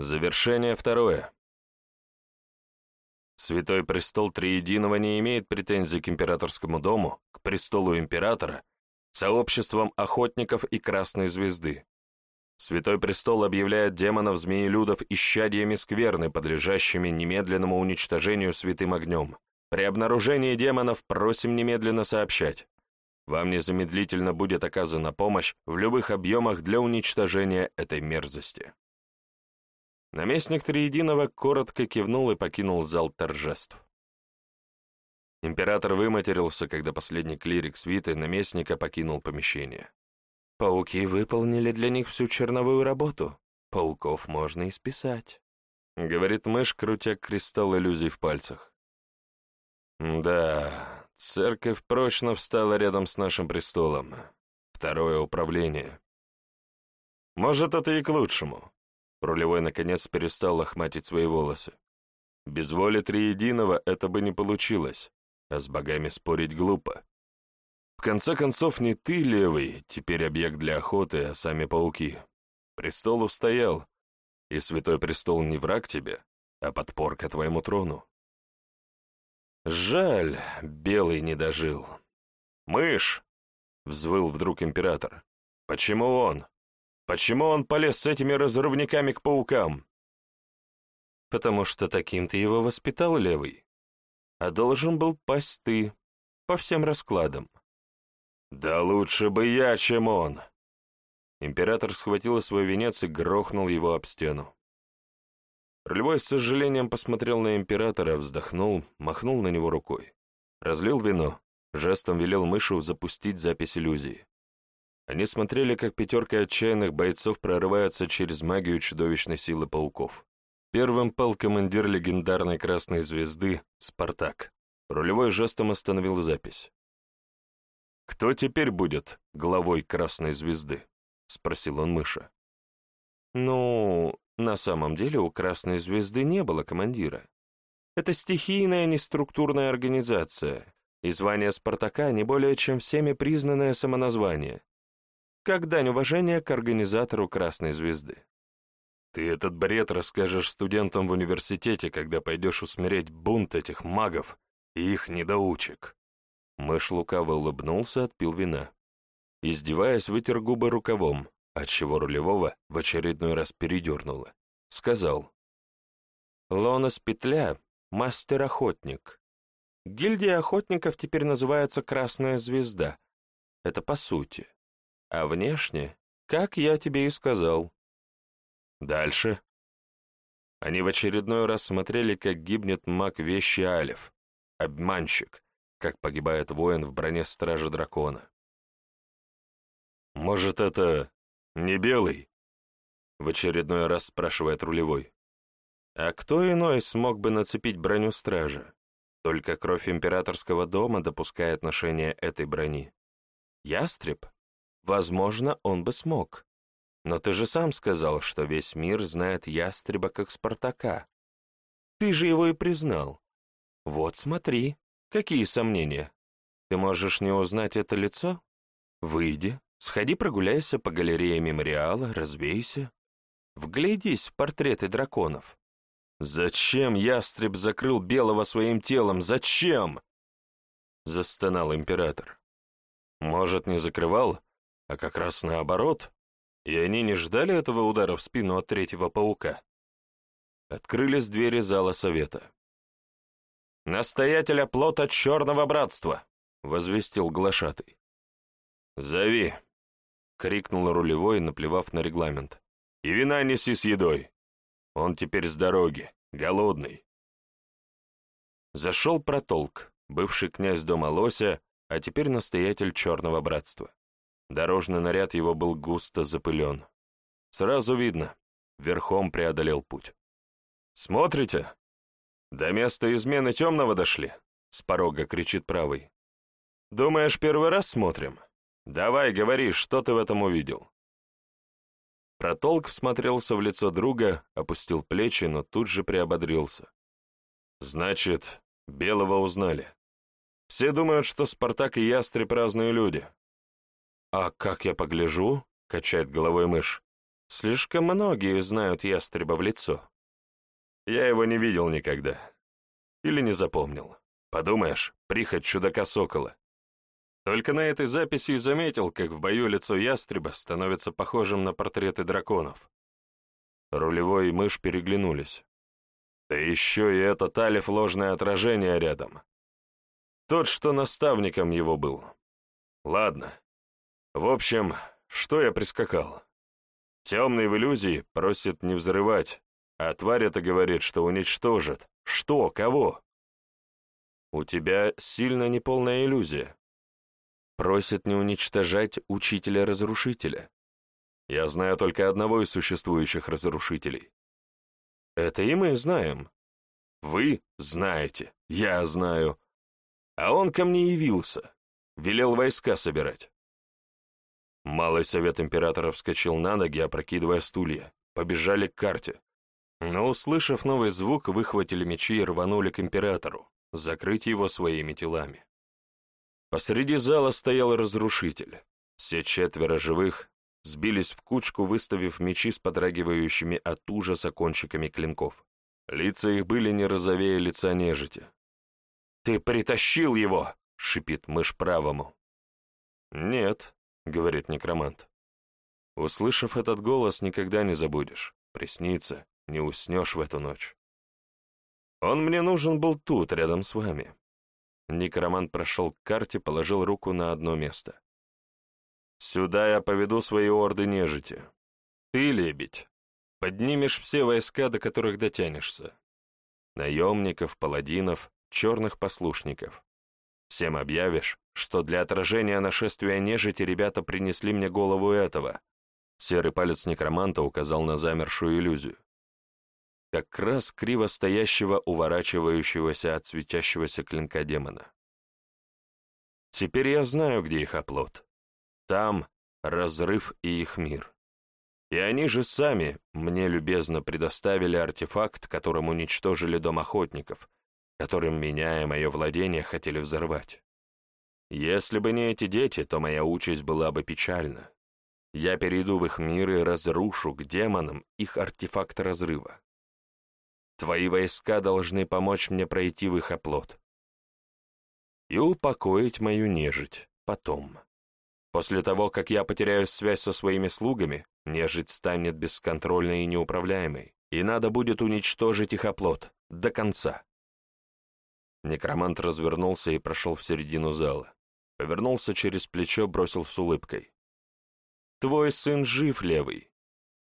Завершение второе. Святой престол Триединого не имеет претензий к императорскому дому, к престолу императора, сообществам охотников и Красной Звезды. Святой престол объявляет демонов-змеелюдов исчадьями скверны, подлежащими немедленному уничтожению святым огнем. При обнаружении демонов просим немедленно сообщать. Вам незамедлительно будет оказана помощь в любых объемах для уничтожения этой мерзости. Наместник Триединого коротко кивнул и покинул зал торжеств. Император выматерился, когда последний клирик свиты наместника покинул помещение. Пауки выполнили для них всю черновую работу. Пауков можно и списать. Говорит мышь, крутя кристалл иллюзий в пальцах. Да, церковь прочно встала рядом с нашим престолом. Второе управление. Может, это и к лучшему. Рулевой, наконец, перестал лохматить свои волосы. Без воли Триединого это бы не получилось, а с богами спорить глупо. В конце концов, не ты, левый, теперь объект для охоты, а сами пауки. Престол устоял, и Святой Престол не враг тебе, а подпорка твоему трону. Жаль, Белый не дожил. «Мышь!» — взвыл вдруг император. «Почему он? Почему он полез с этими разрывниками к паукам? Потому что таким ты его воспитал, левый. А должен был пасть ты, по всем раскладам. Да лучше бы я, чем он. Император схватил свой венец и грохнул его об стену. Ролевой с сожалением посмотрел на императора, вздохнул, махнул на него рукой. Разлил вино, жестом велел мышу запустить запись иллюзии. Они смотрели, как пятерка отчаянных бойцов прорывается через магию чудовищной силы пауков. Первым пал командир легендарной Красной Звезды Спартак. Рулевой жестом остановил запись. «Кто теперь будет главой Красной Звезды?» — спросил он мыша. «Ну, на самом деле у Красной Звезды не было командира. Это стихийная неструктурная организация, и звание Спартака не более чем всеми признанное самоназвание как дань уважения к организатору Красной Звезды. Ты этот бред расскажешь студентам в университете, когда пойдешь усмирять бунт этих магов и их недоучек. Мышь лукаво улыбнулся, отпил вина. Издеваясь, вытер губы рукавом, отчего рулевого в очередной раз передернуло. Сказал. «Лонос Петля — мастер-охотник. Гильдия охотников теперь называется Красная Звезда. Это по сути. А внешне, как я тебе и сказал. Дальше. Они в очередной раз смотрели, как гибнет маг вещи Алев, обманщик, как погибает воин в броне стража дракона. «Может, это не белый?» В очередной раз спрашивает рулевой. А кто иной смог бы нацепить броню стража? Только кровь императорского дома допускает ношение этой брони. Ястреб? Возможно, он бы смог. Но ты же сам сказал, что весь мир знает ястреба как Спартака. Ты же его и признал. Вот смотри, какие сомнения. Ты можешь не узнать это лицо? Выйди, сходи прогуляйся по галерее мемориала, развейся. Вглядись в портреты драконов. Зачем ястреб закрыл белого своим телом? Зачем? Застонал император. Может, не закрывал, а как раз наоборот, и они не ждали этого удара в спину от третьего паука. Открылись двери зала совета. «Настоятеля плота Черного Братства!» — возвестил глашатый. «Зови!» — крикнул рулевой, наплевав на регламент. «И вина неси с едой! Он теперь с дороги, голодный!» Зашел протолк, бывший князь дома Лося, а теперь настоятель Черного Братства. Дорожный наряд его был густо запылен. Сразу видно, верхом преодолел путь. «Смотрите? До места измены темного дошли?» — с порога кричит правый. «Думаешь, первый раз смотрим? Давай, говори, что ты в этом увидел?» Протолк всмотрелся в лицо друга, опустил плечи, но тут же приободрился. «Значит, Белого узнали. Все думают, что Спартак и Ястреб разные люди. «А как я погляжу?» — качает головой мышь. Слишком многие знают ястреба в лицо. Я его не видел никогда. Или не запомнил. Подумаешь, прихоть чудака-сокола. Только на этой записи и заметил, как в бою лицо ястреба становится похожим на портреты драконов. Рулевой и мышь переглянулись. Да еще и этот Алиф ложное отражение рядом. Тот, что наставником его был. Ладно. В общем, что я прискакал? Темный в иллюзии просит не взрывать, а тварь это говорит, что уничтожит. Что? Кого? У тебя сильно неполная иллюзия. Просит не уничтожать учителя-разрушителя. Я знаю только одного из существующих разрушителей. Это и мы знаем. Вы знаете, я знаю. А он ко мне явился, велел войска собирать. Малый совет императора вскочил на ноги, опрокидывая стулья. Побежали к карте. Но, услышав новый звук, выхватили мечи и рванули к императору, закрыть его своими телами. Посреди зала стоял разрушитель. Все четверо живых сбились в кучку, выставив мечи с подрагивающими от ужаса кончиками клинков. Лица их были не розовее лица нежити. «Ты притащил его!» — шипит мышь правому. «Нет», — говорит некромант. Услышав этот голос, никогда не забудешь. Приснится, не уснешь в эту ночь. Он мне нужен был тут, рядом с вами. Некромант прошел к карте, положил руку на одно место. Сюда я поведу свои орды нежити. Ты, лебедь, поднимешь все войска, до которых дотянешься. Наемников, паладинов, черных послушников. Всем объявишь, что для отражения нашествия нежити ребята принесли мне голову этого. Серый палец некроманта указал на замершую иллюзию как раз криво стоящего, уворачивающегося от светящегося клинка демона. Теперь я знаю, где их оплот. Там разрыв и их мир. И они же сами мне любезно предоставили артефакт, которым уничтожили дом охотников, которым меня и мое владение хотели взорвать. Если бы не эти дети, то моя участь была бы печальна. Я перейду в их мир и разрушу к демонам их артефакт разрыва. Твои войска должны помочь мне пройти в их оплот. И упокоить мою нежить потом. После того, как я потеряю связь со своими слугами, нежить станет бесконтрольной и неуправляемой, и надо будет уничтожить их оплот до конца. Некромант развернулся и прошел в середину зала. Повернулся через плечо, бросил с улыбкой. «Твой сын жив, левый.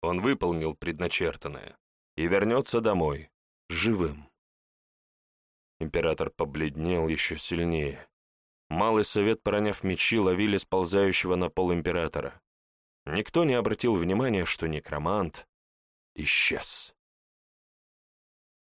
Он выполнил предначертанное и вернется домой, живым. Император побледнел еще сильнее. Малый совет, проняв мечи, ловили сползающего на пол императора. Никто не обратил внимания, что некромант исчез.